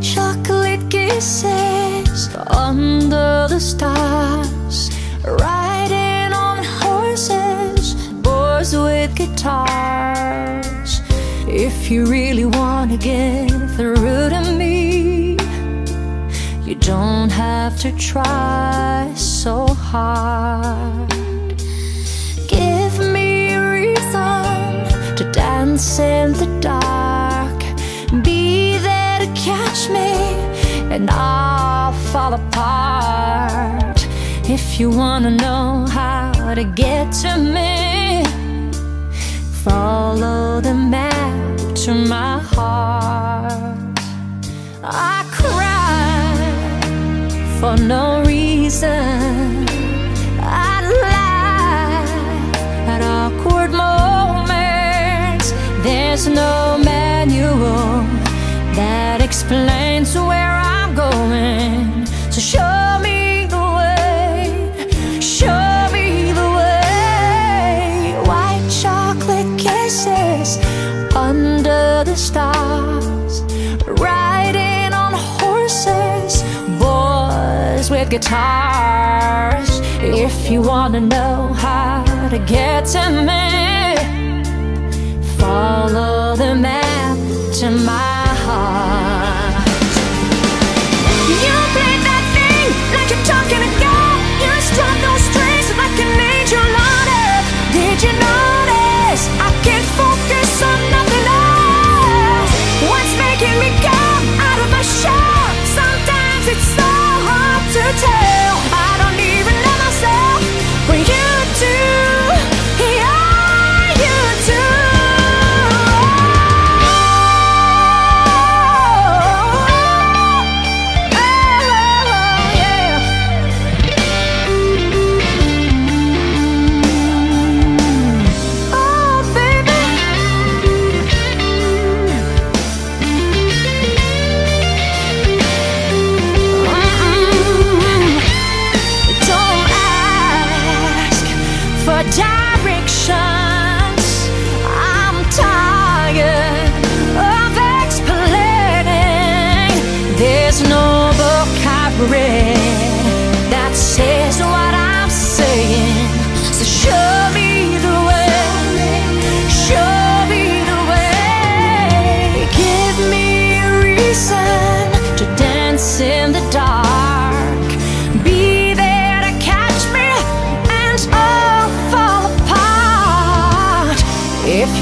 chocolate kisses under the stars, riding on horses, boys with guitars. If you really wanna get through to me, you don't have to try so hard. Give me a reason to dance in the dark. And I'll fall apart. If you wanna know how to get to me, follow the map to my heart. I cry for no reason. I at awkward moments. There's no manual that explains where guitars. If you wanna know how to get to me, follow the map to my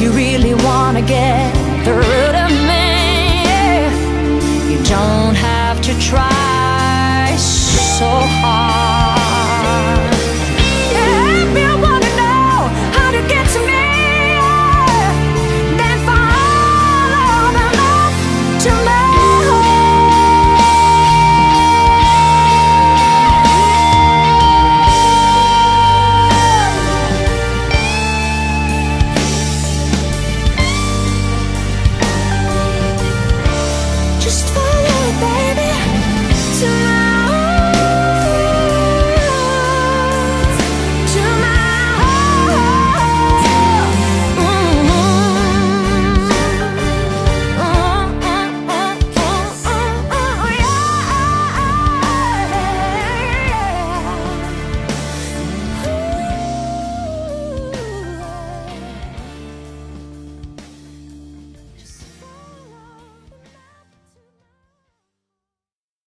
you really